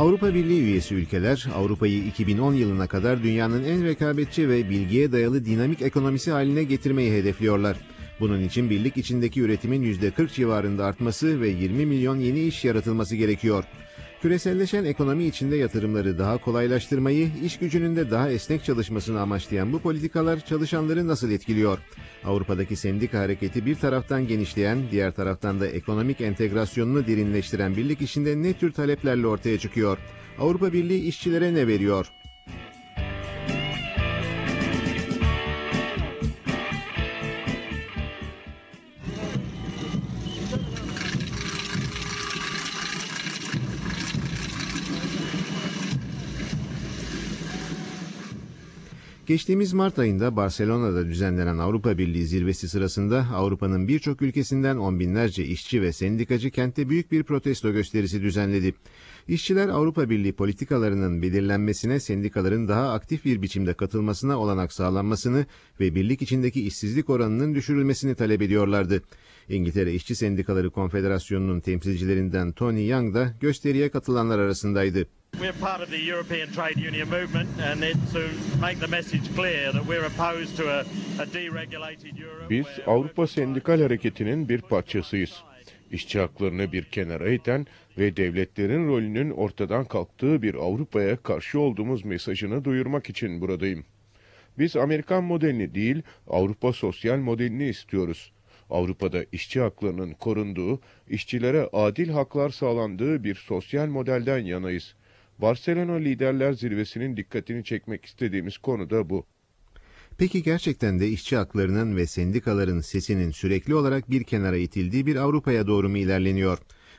Avrupa Birliği üyesi ülkeler Avrupa'yı 2010 yılına kadar dünyanın en rekabetçi ve bilgiye dayalı dinamik ekonomisi haline getirmeyi hedefliyorlar. Bunun için birlik içindeki üretimin %40 civarında artması ve 20 milyon yeni iş yaratılması gerekiyor. Küreselleşen ekonomi içinde yatırımları daha kolaylaştırmayı, iş gücünün de daha esnek çalışmasını amaçlayan bu politikalar çalışanları nasıl etkiliyor? Avrupa'daki sendika hareketi bir taraftan genişleyen, diğer taraftan da ekonomik entegrasyonunu derinleştiren birlik içinde ne tür taleplerle ortaya çıkıyor? Avrupa Birliği işçilere ne veriyor? Geçtiğimiz Mart ayında Barcelona'da düzenlenen Avrupa Birliği zirvesi sırasında Avrupa'nın birçok ülkesinden on binlerce işçi ve sendikacı kentte büyük bir protesto gösterisi düzenledi. İşçiler Avrupa Birliği politikalarının belirlenmesine sendikaların daha aktif bir biçimde katılmasına olanak sağlanmasını ve birlik içindeki işsizlik oranının düşürülmesini talep ediyorlardı. İngiltere İşçi Sendikaları Konfederasyonu'nun temsilcilerinden Tony Young da gösteriye katılanlar arasındaydı. We're part of the European trade union movement and it's to make the message clear that we're opposed to a, a deregulated Europe. Biz Avrupa Sendikal Hareketi'nin bir parçasıyız. İşçi haklarını bir kenara iten ve devletlerin rolünün ortadan kalktığı bir Avrupa'ya karşı olduğumuz mesajını duyurmak için buradayım. Biz Amerikan modelini değil, Avrupa sosyal modelini istiyoruz. Avrupa'da işçi haklarının korunduğu, işçilere adil haklar sağlandığı bir sosyal modelden yanayız. Barcelona Liderler Zirvesi'nin dikkatini çekmek istediğimiz konu da bu. Peki gerçekten de işçi haklarının ve sendikaların sesinin sürekli olarak bir kenara itildiği bir Avrupa'ya doğru mu ilerleniyor?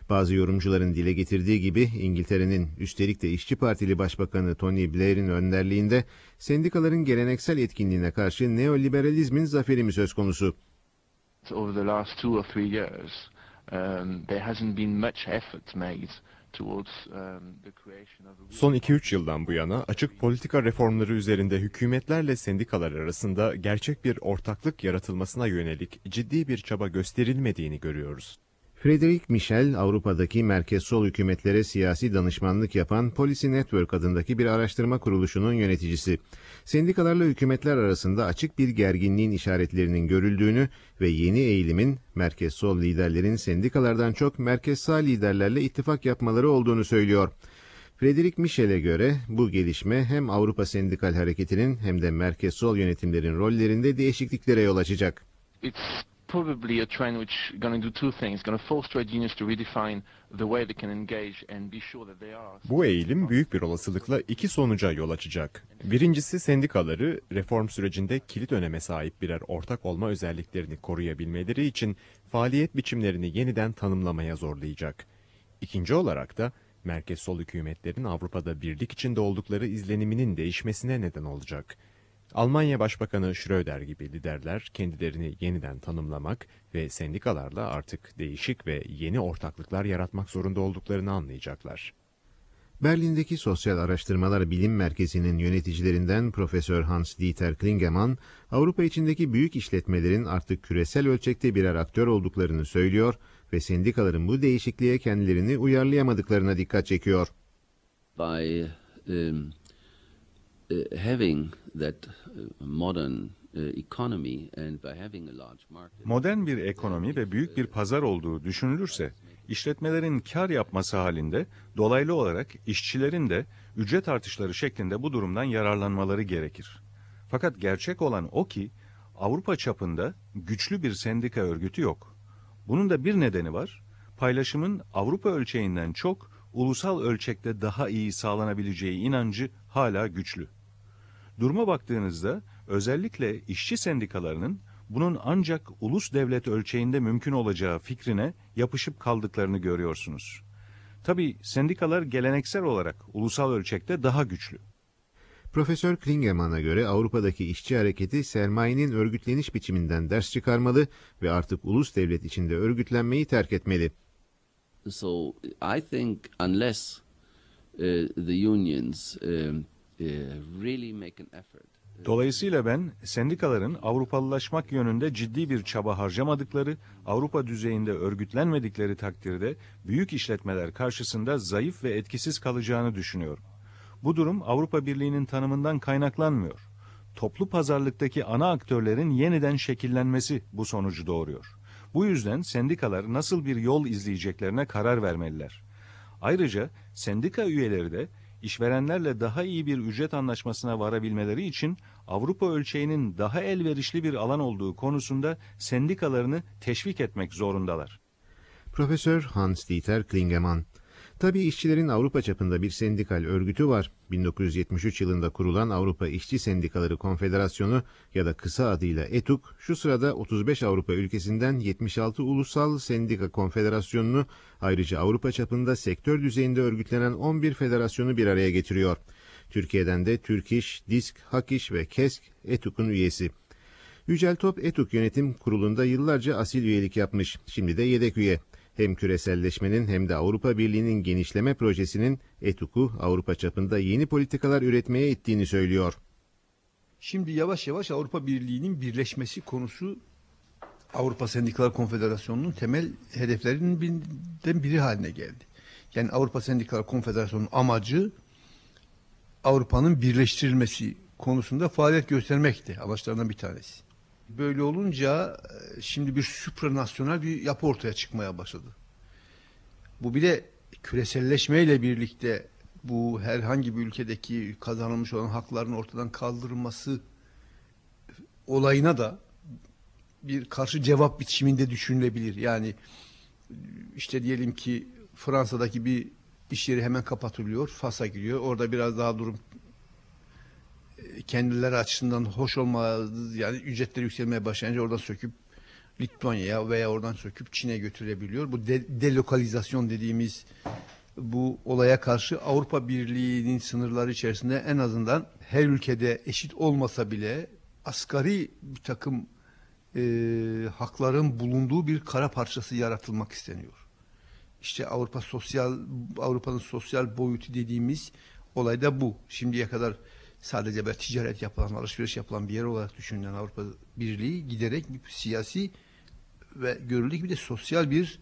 Bazı yorumcuların dile getirdiği gibi İngiltere'nin üstelik de İşçi Partili Başbakanı Tony Blair'in önderliğinde sendikaların geleneksel etkinliğine karşı neoliberalizmin zaferi mi söz konusu? over the last two or three years, um, um, Son 2-3 yıldan bu yana açık politika reformları üzerinde hükümetlerle sendikalar arasında gerçek bir ortaklık yaratılmasına yönelik ciddi bir çaba gösterilmediğini görüyoruz. Frederick Michel, Avrupa'daki merkez sol hükümetlere siyasi danışmanlık yapan Policy Network adındaki bir araştırma kuruluşunun yöneticisi. Sendikalarla hükümetler arasında açık bir gerginliğin işaretlerinin görüldüğünü ve yeni eğilimin merkez sol liderlerin sendikalardan çok merkez sağ liderlerle ittifak yapmaları olduğunu söylüyor. Frederick Michel'e göre bu gelişme hem Avrupa Sendikal Hareketi'nin hem de merkez sol yönetimlerin rollerinde değişikliklere yol açacak. It's probably a trend which going to do two things. Going to force trade unions to redefine the way they can engage and be sure that they are. Bu eğilim büyük bir olasılıkla iki sonuca yol açacak. Birincisi sendikaları reform sürecinde kilit öneme sahip birer ortak olma özelliklerini koruyabilmeleri için faaliyet biçimlerini yeniden tanımlamaya zorlayacak. İkinci olarak da merkez sol hükümetlerin Avrupa'da birlik içinde oldukları izleniminin değişmesine neden olacak. Almanya Başbakanı Schröder gibi liderler kendilerini yeniden tanımlamak ve sendikalarla artık değişik ve yeni ortaklıklar yaratmak zorunda olduklarını anlayacaklar. Berlin'deki Sosyal Araştırmalar Bilim Merkezi'nin yöneticilerinden Profesör Hans-Dieter Klingemann, Avrupa içindeki büyük işletmelerin artık küresel ölçekte birer aktör olduklarını söylüyor ve sendikaların bu değişikliğe kendilerini uyarlayamadıklarına dikkat çekiyor. by um, having that uh, modern uh. Modern bir ekonomi ve büyük bir pazar olduğu düşünülürse, işletmelerin kar yapması halinde dolaylı olarak işçilerin de ücret artışları şeklinde bu durumdan yararlanmaları gerekir. Fakat gerçek olan o ki Avrupa çapında güçlü bir sendika örgütü yok. Bunun da bir nedeni var. Paylaşımın Avrupa ölçeğinden çok ulusal ölçekte daha iyi sağlanabileceği inancı hala güçlü. Duruma baktığınızda özellikle işçi sendikalarının bunun ancak ulus devlet ölçeğinde mümkün olacağı fikrine yapışıp kaldıklarını görüyorsunuz. Tabi sendikalar geleneksel olarak ulusal ölçekte daha güçlü. Profesör Klingemann'a göre Avrupa'daki işçi hareketi sermayenin örgütleniş biçiminden ders çıkarmalı ve artık ulus devlet içinde örgütlenmeyi terk etmeli. So I think unless uh, the unions um, effort Dolayısıyla ben sendikaların Avrupalılaşmak yönünde ciddi bir çaba harcamadıkları, Avrupa düzeyinde örgütlenmedikleri takdirde büyük işletmeler karşısında zayıf ve etkisiz kalacağını düşünüyorum. Bu durum Avrupa Birliği'nin tanımından kaynaklanmıyor. Toplu pazarlıktaki ana aktörlerin yeniden şekillenmesi bu sonucu doğuruyor. Bu yüzden sendikalar nasıl bir yol izleyeceklerine karar vermeliler. Ayrıca sendika üyeleri de işverenlerle daha iyi bir ücret anlaşmasına varabilmeleri için Avrupa ölçeğinin daha elverişli bir alan olduğu konusunda sendikalarını teşvik etmek zorundalar. Profesör Hans-Dieter Klingemann Tabii işçilerin Avrupa çapında bir sendikal örgütü var. 1973 yılında kurulan Avrupa İşçi Sendikaları Konfederasyonu ya da kısa adıyla ETUK şu sırada 35 Avrupa ülkesinden 76 ulusal sendika konfederasyonunu ayrıca Avrupa çapında sektör düzeyinde örgütlenen 11 federasyonu bir araya getiriyor. Türkiye'den de Türk İş, Disk, Hak İş ve KESK ETUK'un üyesi. Yücel Top ETUK Yönetim Kurulu'nda yıllarca asil üyelik yapmış. Şimdi de yedek üye hem küreselleşmenin hem de Avrupa Birliği'nin genişleme projesinin ETUK'u Avrupa çapında yeni politikalar üretmeye ittiğini söylüyor. Şimdi yavaş yavaş Avrupa Birliği'nin birleşmesi konusu Avrupa Sendikalar Konfederasyonu'nun temel hedeflerinden biri haline geldi. Yani Avrupa Sendikalar Konfederasyonu'nun amacı Avrupa'nın birleştirilmesi konusunda faaliyet göstermekti. Amaçlarından bir tanesi. Böyle olunca e, şimdi bir supranasyonel bir yapı ortaya çıkmaya başladı. Bu bir de küreselleşmeyle birlikte bu herhangi bir ülkedeki kazanılmış olan hakların ortadan kaldırılması olayına da bir karşı cevap biçiminde düşünülebilir. Yani işte diyelim ki Fransa'daki bir iş yeri hemen kapatılıyor, Fas'a giriyor. Orada biraz daha durum kendileri açısından hoş olmaz yani ücretleri yükselmeye başlayınca oradan söküp Litvanya'ya veya oradan söküp Çin'e götürebiliyor. Bu de, delokalizasyon dediğimiz bu olaya karşı Avrupa Birliği'nin sınırları içerisinde en azından her ülkede eşit olmasa bile asgari bir takım e, hakların bulunduğu bir kara parçası yaratılmak isteniyor. İşte Avrupa sosyal Avrupa'nın sosyal boyutu dediğimiz olay da bu. Şimdiye kadar sadece böyle ticaret yapılan, alışveriş yapılan bir yer olarak düşünülen Avrupa Birliği giderek bir siyasi ve görüldüğü gibi de sosyal bir,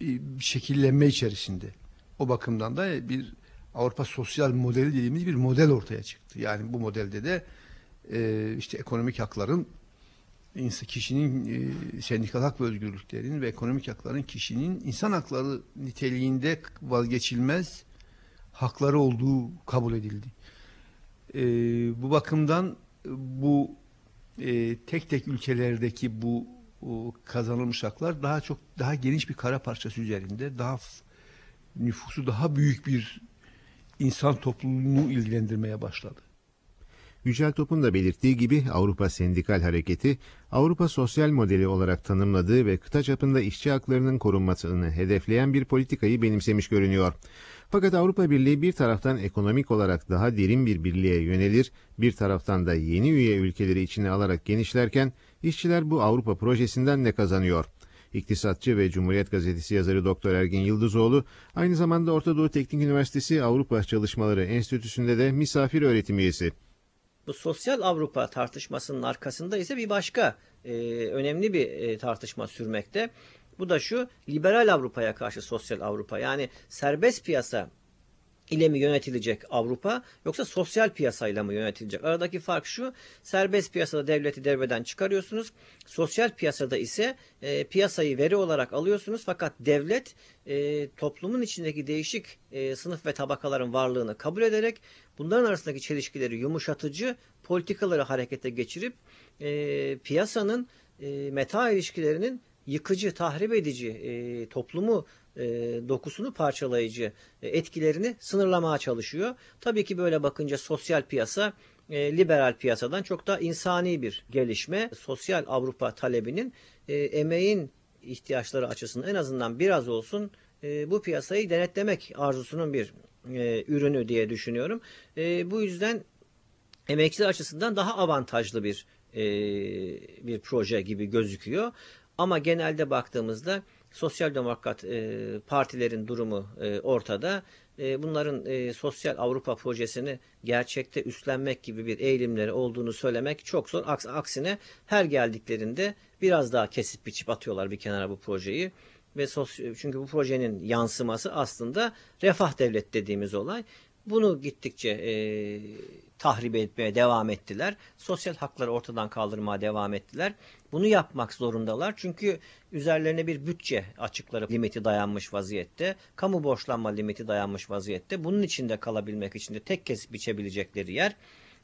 e, şekillenme içerisinde. O bakımdan da bir Avrupa sosyal modeli dediğimiz bir model ortaya çıktı. Yani bu modelde de e, işte ekonomik hakların kişinin e, sendikal hak ve özgürlüklerinin ve ekonomik hakların kişinin insan hakları niteliğinde vazgeçilmez hakları olduğu kabul edildi. E, bu bakımdan bu e, tek tek ülkelerdeki bu o, kazanılmış haklar daha çok daha geniş bir kara parçası üzerinde daha nüfusu daha büyük bir insan topluluğunu ilgilendirmeye başladı. Yücel Top'un da belirttiği gibi Avrupa Sendikal Hareketi, Avrupa sosyal modeli olarak tanımladığı ve kıta çapında işçi haklarının korunmasını hedefleyen bir politikayı benimsemiş görünüyor. Fakat Avrupa Birliği bir taraftan ekonomik olarak daha derin bir birliğe yönelir, bir taraftan da yeni üye ülkeleri içine alarak genişlerken işçiler bu Avrupa projesinden ne kazanıyor? İktisatçı ve Cumhuriyet Gazetesi yazarı Doktor Ergin Yıldızoğlu, aynı zamanda Orta Doğu Teknik Üniversitesi Avrupa Çalışmaları Enstitüsü'nde de misafir öğretim üyesi. Bu sosyal Avrupa tartışmasının arkasında ise bir başka e, önemli bir e, tartışma sürmekte. Bu da şu liberal Avrupa'ya karşı sosyal Avrupa yani serbest piyasa ile mi yönetilecek Avrupa yoksa sosyal piyasayla mı yönetilecek? Aradaki fark şu serbest piyasada devleti devreden çıkarıyorsunuz. Sosyal piyasada ise e, piyasayı veri olarak alıyorsunuz fakat devlet e, toplumun içindeki değişik e, sınıf ve tabakaların varlığını kabul ederek bunların arasındaki çelişkileri yumuşatıcı politikaları harekete geçirip e, piyasanın e, meta ilişkilerinin yıkıcı, tahrip edici, e, toplumu e, dokusunu parçalayıcı e, etkilerini sınırlamaya çalışıyor. Tabii ki böyle bakınca sosyal piyasa e, liberal piyasadan çok da insani bir gelişme. Sosyal Avrupa talebinin e, emeğin ihtiyaçları açısından en azından biraz olsun e, bu piyasayı denetlemek arzusunun bir e, ürünü diye düşünüyorum. E, bu yüzden emekçiler açısından daha avantajlı bir e, bir proje gibi gözüküyor. Ama genelde baktığımızda sosyal demokrat e, partilerin durumu e, ortada. e, bunların e, sosyal Avrupa projesini gerçekte üstlenmek gibi bir eğilimleri olduğunu söylemek çok zor. Aks- aksine her geldiklerinde biraz daha kesip biçip atıyorlar bir kenara bu projeyi ve sosyo- çünkü bu projenin yansıması aslında refah devlet dediğimiz olay. Bunu gittikçe e, tahrip etmeye devam ettiler. Sosyal hakları ortadan kaldırmaya devam ettiler. Bunu yapmak zorundalar. Çünkü üzerlerine bir bütçe açıkları limiti dayanmış vaziyette. Kamu borçlanma limiti dayanmış vaziyette. Bunun içinde kalabilmek için de tek kesip biçebilecekleri yer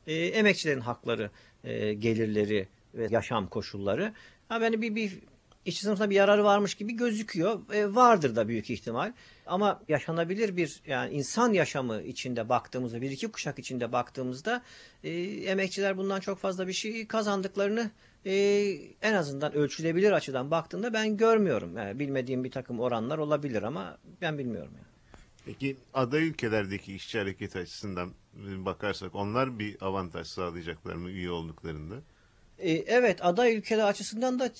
e, emekçilerin hakları, e, gelirleri ve yaşam koşulları. Ha yani bir, bir işçi sınıfına bir yararı varmış gibi gözüküyor. E, vardır da büyük ihtimal. Ama yaşanabilir bir yani insan yaşamı içinde baktığımızda bir iki kuşak içinde baktığımızda e, emekçiler bundan çok fazla bir şey kazandıklarını e, en azından ölçülebilir açıdan baktığımda ben görmüyorum. Yani bilmediğim bir takım oranlar olabilir ama ben bilmiyorum. Yani. Peki aday ülkelerdeki işçi hareketi açısından bakarsak onlar bir avantaj sağlayacaklar mı üye olduklarında? E, evet aday ülkeler açısından da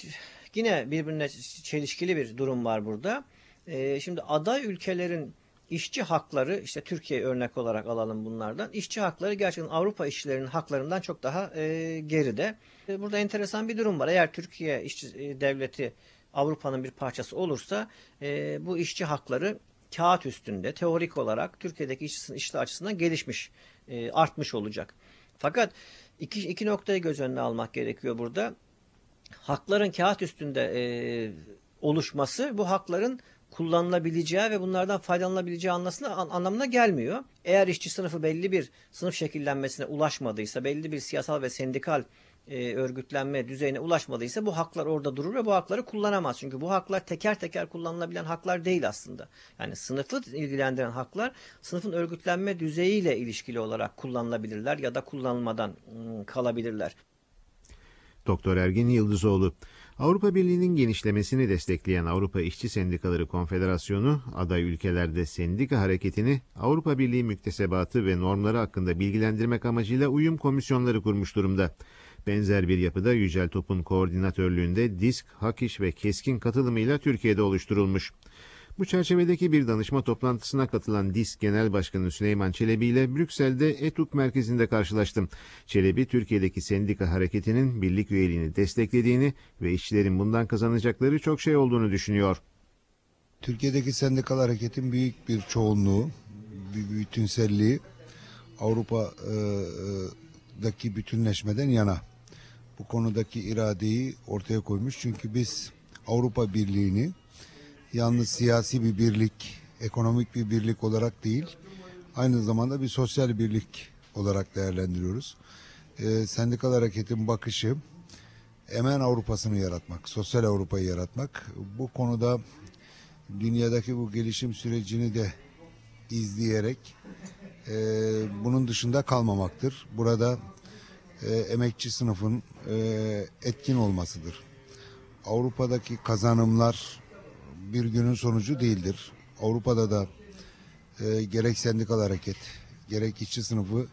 yine birbirine çelişkili bir durum var burada. E, şimdi aday ülkelerin işçi hakları işte Türkiye örnek olarak alalım bunlardan. İşçi hakları gerçekten Avrupa işçilerinin haklarından çok daha e, geride. E, burada enteresan bir durum var. Eğer Türkiye işçi e, devleti Avrupa'nın bir parçası olursa e, bu işçi hakları kağıt üstünde teorik olarak Türkiye'deki işçi, işçi açısından gelişmiş, artmış olacak. Fakat iki, iki noktayı göz önüne almak gerekiyor burada. Hakların kağıt üstünde e, oluşması bu hakların kullanılabileceği ve bunlardan faydalanabileceği anlasına, an, anlamına gelmiyor. Eğer işçi sınıfı belli bir sınıf şekillenmesine ulaşmadıysa, belli bir siyasal ve sendikal e, örgütlenme düzeyine ulaşmadıysa bu haklar orada durur ve bu hakları kullanamaz. Çünkü bu haklar teker teker kullanılabilen haklar değil aslında. Yani sınıfı ilgilendiren haklar sınıfın örgütlenme düzeyiyle ilişkili olarak kullanılabilirler ya da kullanılmadan ım, kalabilirler. Doktor Ergin Yıldızoğlu. Avrupa Birliği'nin genişlemesini destekleyen Avrupa İşçi Sendikaları Konfederasyonu, aday ülkelerde sendika hareketini Avrupa Birliği müktesebatı ve normları hakkında bilgilendirmek amacıyla uyum komisyonları kurmuş durumda. Benzer bir yapıda Yücel Top'un koordinatörlüğünde DISK, HAKİŞ ve KESKİN katılımıyla Türkiye'de oluşturulmuş. Bu çerçevedeki bir danışma toplantısına katılan DİSK Genel Başkanı Süleyman Çelebi ile Brüksel'de ETUK merkezinde karşılaştım. Çelebi, Türkiye'deki sendika hareketinin birlik üyeliğini desteklediğini ve işçilerin bundan kazanacakları çok şey olduğunu düşünüyor. Türkiye'deki sendikal hareketin büyük bir çoğunluğu, bir bütünselliği Avrupa'daki bütünleşmeden yana. Bu konudaki iradeyi ortaya koymuş. Çünkü biz Avrupa Birliği'ni yalnız siyasi bir birlik, ekonomik bir birlik olarak değil, aynı zamanda bir sosyal birlik olarak değerlendiriyoruz. Ee, sendikal hareketin bakışı emen Avrupa'sını yaratmak, sosyal Avrupa'yı yaratmak. Bu konuda dünyadaki bu gelişim sürecini de izleyerek e, bunun dışında kalmamaktır. Burada e, emekçi sınıfın e, etkin olmasıdır. Avrupa'daki kazanımlar bir günün sonucu değildir. Avrupa'da da e, gerek sendikal hareket, gerek işçi sınıfı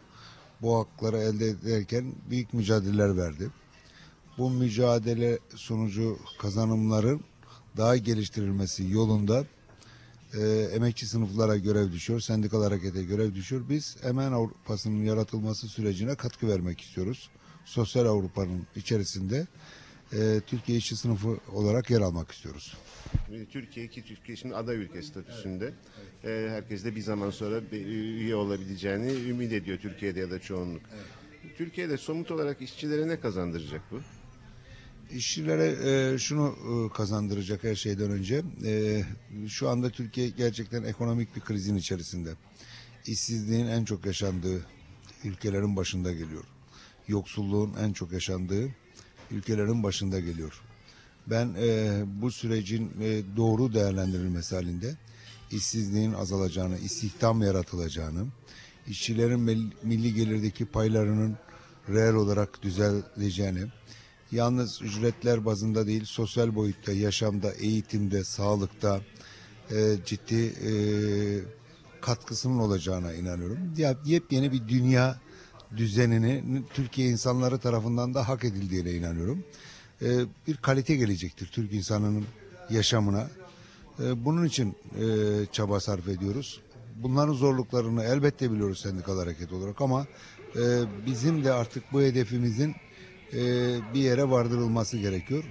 bu hakları elde ederken büyük mücadeleler verdi. Bu mücadele sonucu kazanımların daha geliştirilmesi yolunda e, emekçi sınıflara görev düşüyor, sendikal harekete görev düşüyor. Biz hemen Avrupa'sının yaratılması sürecine katkı vermek istiyoruz. Sosyal Avrupa'nın içerisinde e, Türkiye işçi sınıfı olarak yer almak istiyoruz. Türkiye ki Türkiye şimdi aday ülke statüsünde. Ee, herkes de bir zaman sonra bir üye olabileceğini ümit ediyor Türkiye'de ya da çoğunluk. Türkiye'de somut olarak işçilere ne kazandıracak bu? İşçilere e, şunu e, kazandıracak her şeyden önce. E, şu anda Türkiye gerçekten ekonomik bir krizin içerisinde. İşsizliğin en çok yaşandığı ülkelerin başında geliyor. Yoksulluğun en çok yaşandığı ülkelerin başında geliyor. Ben e, bu sürecin e, doğru değerlendirilmesi halinde işsizliğin azalacağını, istihdam yaratılacağını, işçilerin milli gelirdeki paylarının reel olarak düzeleceğini, yalnız ücretler bazında değil, sosyal boyutta, yaşamda, eğitimde, sağlıkta e, ciddi e, katkısının olacağına inanıyorum. Yepyeni bir dünya düzenini Türkiye insanları tarafından da hak edildiğine inanıyorum. E, bir kalite gelecektir Türk insanının yaşamına. E, bunun için e, çaba sarf ediyoruz. Bunların zorluklarını elbette biliyoruz sendikal hareket olarak ama e, bizim de artık bu hedefimizin e, bir yere vardırılması gerekiyor.